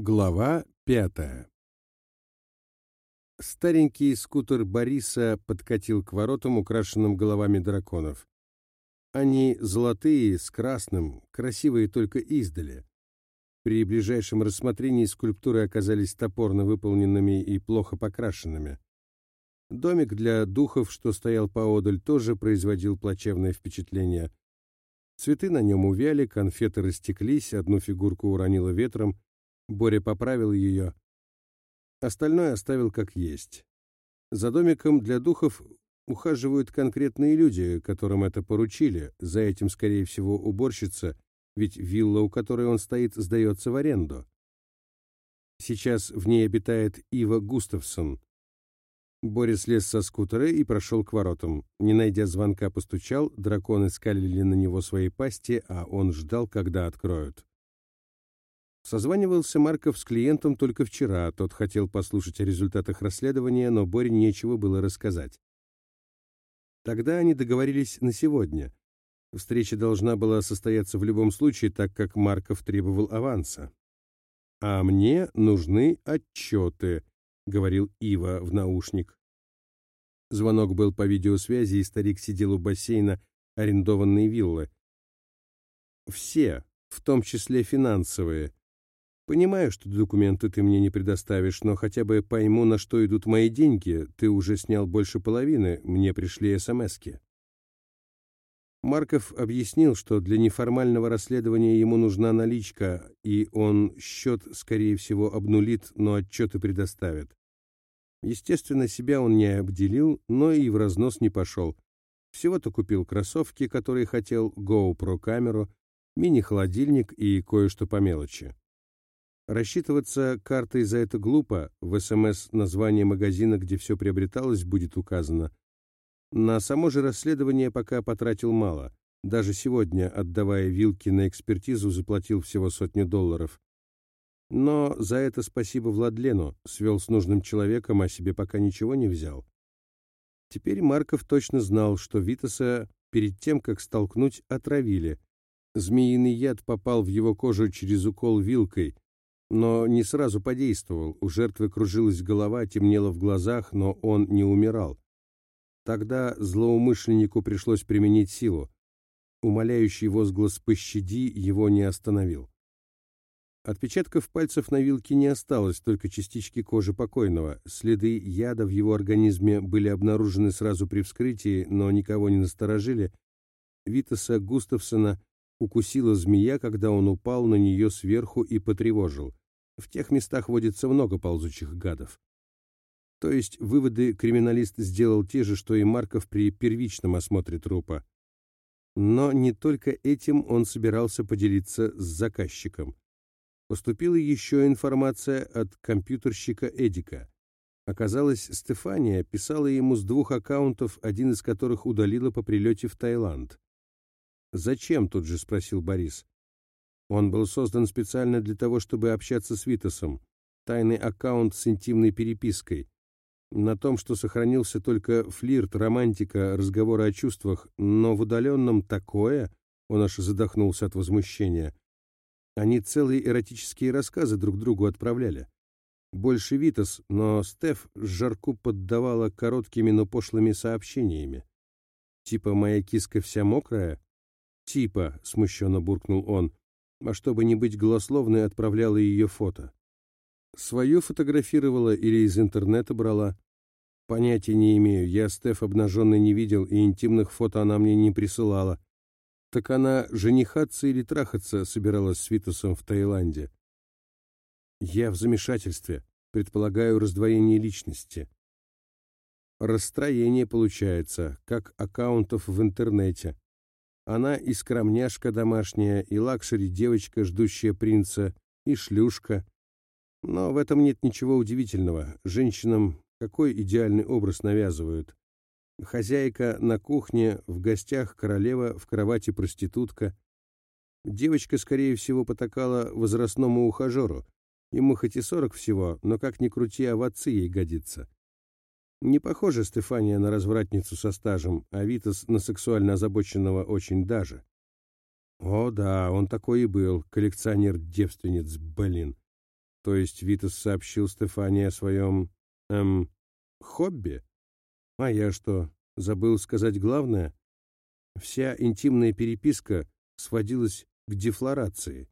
Глава пятая Старенький скутер Бориса подкатил к воротам, украшенным головами драконов. Они золотые, с красным, красивые только издали. При ближайшем рассмотрении скульптуры оказались топорно выполненными и плохо покрашенными. Домик для духов, что стоял поодаль, тоже производил плачевное впечатление. Цветы на нем увяли, конфеты растеклись, одну фигурку уронило ветром, Боря поправил ее. Остальное оставил как есть. За домиком для духов ухаживают конкретные люди, которым это поручили. За этим, скорее всего, уборщица, ведь вилла, у которой он стоит, сдается в аренду. Сейчас в ней обитает Ива Густавсон. Боря слез со скутера и прошел к воротам. Не найдя звонка, постучал, драконы скалили на него свои пасти, а он ждал, когда откроют. Созванивался Марков с клиентом только вчера, тот хотел послушать о результатах расследования, но Боре нечего было рассказать. Тогда они договорились на сегодня. Встреча должна была состояться в любом случае, так как Марков требовал аванса. «А мне нужны отчеты», — говорил Ива в наушник. Звонок был по видеосвязи, и старик сидел у бассейна арендованной виллы. «Все, в том числе финансовые», Понимаю, что документы ты мне не предоставишь, но хотя бы пойму, на что идут мои деньги. Ты уже снял больше половины, мне пришли СМСки. Марков объяснил, что для неформального расследования ему нужна наличка, и он счет, скорее всего, обнулит, но отчеты предоставит. Естественно, себя он не обделил, но и в разнос не пошел. Всего-то купил кроссовки, которые хотел, GoPro-камеру, мини-холодильник и кое-что по мелочи. Рассчитываться картой за это глупо, в СМС название магазина, где все приобреталось, будет указано. На само же расследование пока потратил мало. Даже сегодня, отдавая вилки на экспертизу, заплатил всего сотню долларов. Но за это спасибо Владлену, свел с нужным человеком, а себе пока ничего не взял. Теперь Марков точно знал, что Витаса перед тем, как столкнуть, отравили. Змеиный яд попал в его кожу через укол вилкой, но не сразу подействовал. У жертвы кружилась голова, темнело в глазах, но он не умирал. Тогда злоумышленнику пришлось применить силу. Умоляющий возглас «пощади» его не остановил. Отпечатков пальцев на вилке не осталось, только частички кожи покойного. Следы яда в его организме были обнаружены сразу при вскрытии, но никого не насторожили. Витаса Густавсона укусила змея, когда он упал на нее сверху и потревожил. В тех местах водится много ползучих гадов. То есть выводы криминалист сделал те же, что и Марков при первичном осмотре трупа. Но не только этим он собирался поделиться с заказчиком. Поступила еще информация от компьютерщика Эдика. Оказалось, Стефания писала ему с двух аккаунтов, один из которых удалила по прилете в Таиланд. «Зачем?» — тут же спросил Борис. Он был создан специально для того, чтобы общаться с Витасом. Тайный аккаунт с интимной перепиской. На том, что сохранился только флирт, романтика, разговоры о чувствах, но в удаленном такое, он аж задохнулся от возмущения. Они целые эротические рассказы друг другу отправляли. Больше Витас, но Стеф жарку поддавала короткими, но пошлыми сообщениями. Типа «моя киска вся мокрая»? Типа, смущенно буркнул он а чтобы не быть голословной, отправляла ее фото. Свою фотографировала или из интернета брала. Понятия не имею, я Стеф обнаженной не видел, и интимных фото она мне не присылала. Так она женихаться или трахаться собиралась с Витусом в Таиланде. Я в замешательстве, предполагаю раздвоение личности. Расстроение получается, как аккаунтов в интернете. Она и скромняшка домашняя, и лакшери-девочка, ждущая принца, и шлюшка. Но в этом нет ничего удивительного. Женщинам какой идеальный образ навязывают? Хозяйка на кухне, в гостях королева, в кровати проститутка. Девочка, скорее всего, потакала возрастному ухажеру. Ему хоть и сорок всего, но как ни крути, а в отцы ей годится. Не похожа Стефания на развратницу со стажем, а Витас на сексуально озабоченного очень даже. О да, он такой и был, коллекционер-девственниц, блин. То есть Витас сообщил Стефании о своем, эм, хобби? А я что, забыл сказать главное? Вся интимная переписка сводилась к дефлорации.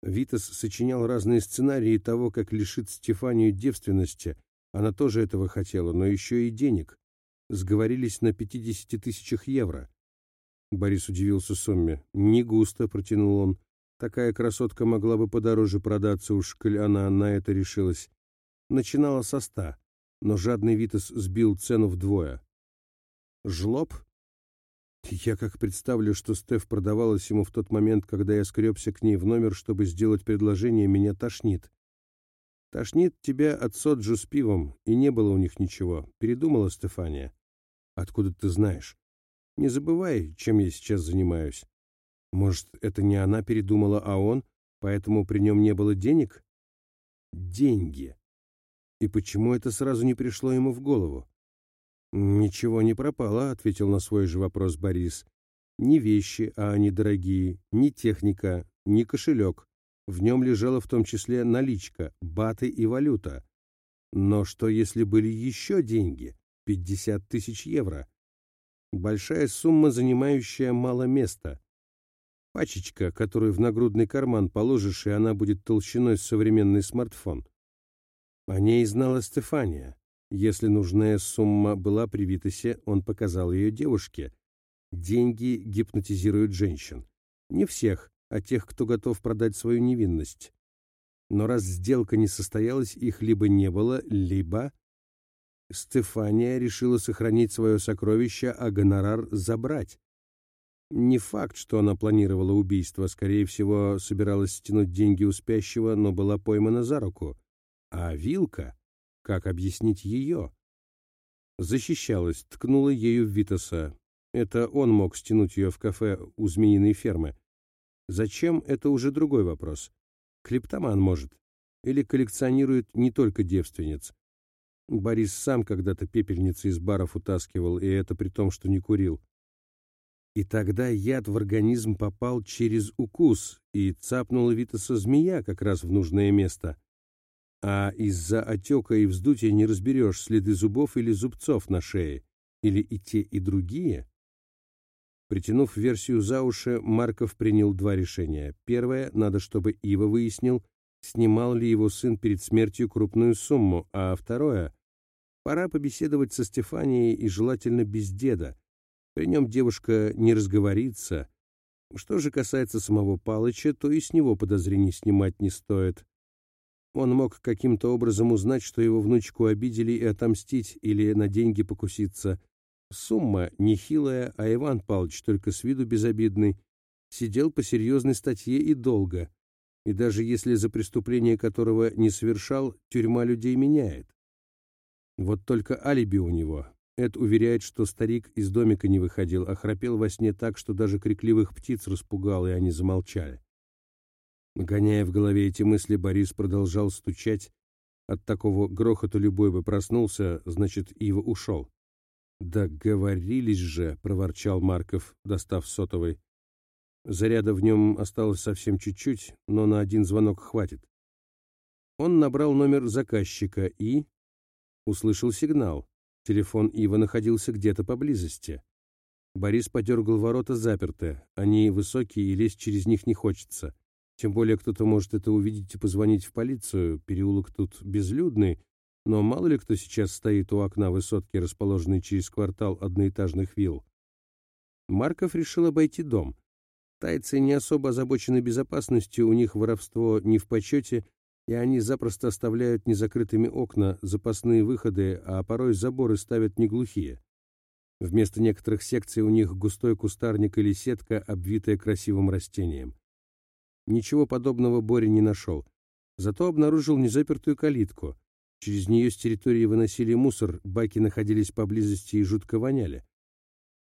Витас сочинял разные сценарии того, как лишит Стефанию девственности. Она тоже этого хотела, но еще и денег. Сговорились на 50 тысячах евро. Борис удивился сумме. «Не густо», — протянул он. «Такая красотка могла бы подороже продаться, уж коль она на это решилась». Начинала со ста, но жадный Витас сбил цену вдвое. «Жлоб?» Я как представлю, что Стеф продавалась ему в тот момент, когда я скребся к ней в номер, чтобы сделать предложение, меня тошнит. Тошнит тебя от соджу с пивом, и не было у них ничего. Передумала Стефания. Откуда ты знаешь? Не забывай, чем я сейчас занимаюсь. Может, это не она передумала, а он, поэтому при нем не было денег? Деньги. И почему это сразу не пришло ему в голову? «Ничего не пропало», — ответил на свой же вопрос Борис. «Ни вещи, а они дорогие, ни техника, ни кошелек. В нем лежала в том числе наличка, баты и валюта. Но что, если были еще деньги? 50 тысяч евро. Большая сумма, занимающая мало места. Пачечка, которую в нагрудный карман положишь, и она будет толщиной современный смартфон. О ней знала Стефания. Если нужная сумма была при Витасе, он показал ее девушке. Деньги гипнотизируют женщин. Не всех, а тех, кто готов продать свою невинность. Но раз сделка не состоялась, их либо не было, либо... Стефания решила сохранить свое сокровище, а гонорар забрать. Не факт, что она планировала убийство, скорее всего, собиралась стянуть деньги у спящего, но была поймана за руку. А вилка... Как объяснить ее? Защищалась, ткнула ею в Витаса. Это он мог стянуть ее в кафе у змеиной фермы. Зачем, это уже другой вопрос. Клептоман может. Или коллекционирует не только девственниц. Борис сам когда-то пепельницы из баров утаскивал, и это при том, что не курил. И тогда яд в организм попал через укус, и цапнула Витаса змея как раз в нужное место а из-за отека и вздутия не разберешь следы зубов или зубцов на шее, или и те, и другие. Притянув версию за уши, Марков принял два решения. Первое, надо, чтобы Ива выяснил, снимал ли его сын перед смертью крупную сумму, а второе, пора побеседовать со Стефанией и желательно без деда. При нем девушка не разговорится. Что же касается самого Палыча, то и с него подозрений снимать не стоит. Он мог каким-то образом узнать, что его внучку обидели и отомстить или на деньги покуситься. Сумма нехилая, а Иван Павлович только с виду безобидный. Сидел по серьезной статье и долго. И даже если за преступление которого не совершал, тюрьма людей меняет. Вот только алиби у него. Эд уверяет, что старик из домика не выходил, а храпел во сне так, что даже крикливых птиц распугал, и они замолчали. Гоняя в голове эти мысли, Борис продолжал стучать. От такого грохота любой бы проснулся, значит, Ива ушел. «Договорились же», — проворчал Марков, достав сотовый. Заряда в нем осталось совсем чуть-чуть, но на один звонок хватит. Он набрал номер заказчика и... Услышал сигнал. Телефон Ива находился где-то поблизости. Борис подергал ворота заперты. Они высокие, и лезть через них не хочется. Тем более кто-то может это увидеть и позвонить в полицию. Переулок тут безлюдный, но мало ли кто сейчас стоит у окна высотки, расположенной через квартал одноэтажных вилл. Марков решил обойти дом. Тайцы не особо озабочены безопасностью, у них воровство не в почете, и они запросто оставляют незакрытыми окна, запасные выходы, а порой заборы ставят неглухие. Вместо некоторых секций у них густой кустарник или сетка, обвитая красивым растением. Ничего подобного Боря не нашел. Зато обнаружил незапертую калитку. Через нее с территории выносили мусор, баки находились поблизости и жутко воняли.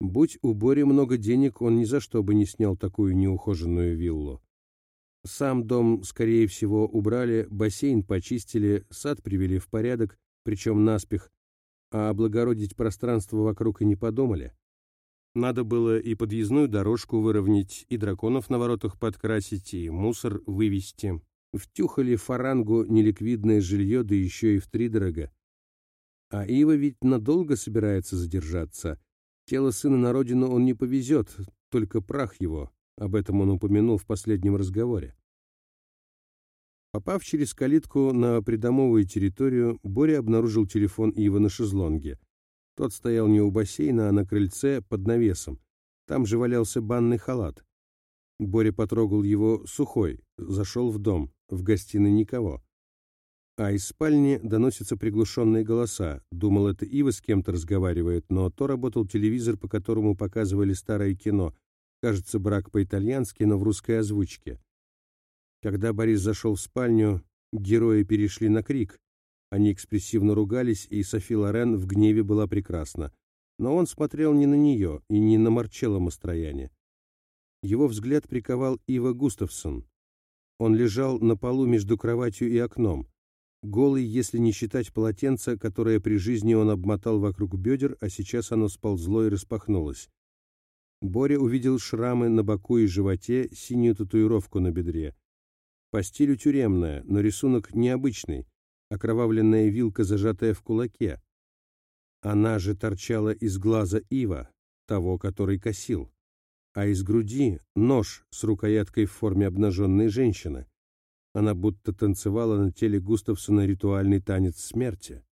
Будь у Бори много денег, он ни за что бы не снял такую неухоженную виллу. Сам дом, скорее всего, убрали, бассейн почистили, сад привели в порядок, причем наспех, а облагородить пространство вокруг и не подумали. Надо было и подъездную дорожку выровнять, и драконов на воротах подкрасить, и мусор вывести. Втюхали фарангу неликвидное жилье, да еще и втридорога. А Ива ведь надолго собирается задержаться. Тело сына на родину он не повезет, только прах его. Об этом он упомянул в последнем разговоре. Попав через калитку на придомовую территорию, Боря обнаружил телефон Ива на шезлонге. Тот стоял не у бассейна, а на крыльце под навесом. Там же валялся банный халат. Боря потрогал его сухой, зашел в дом, в гостиной никого. А из спальни доносятся приглушенные голоса. Думал, это Ива с кем-то разговаривает, но то работал телевизор, по которому показывали старое кино. Кажется, брак по-итальянски, но в русской озвучке. Когда Борис зашел в спальню, герои перешли на крик. Они экспрессивно ругались, и Софи Лорен в гневе была прекрасна. Но он смотрел не на нее и не на Марчелло Мастрояне. Его взгляд приковал Ива Густавсон. Он лежал на полу между кроватью и окном. Голый, если не считать полотенца, которое при жизни он обмотал вокруг бедер, а сейчас оно сползло и распахнулось. Боря увидел шрамы на боку и животе, синюю татуировку на бедре. По стилю тюремная, но рисунок необычный, окровавленная вилка, зажатая в кулаке. Она же торчала из глаза Ива, того, который косил, а из груди нож с рукояткой в форме обнаженной женщины. Она будто танцевала на теле Густавсона ритуальный танец смерти.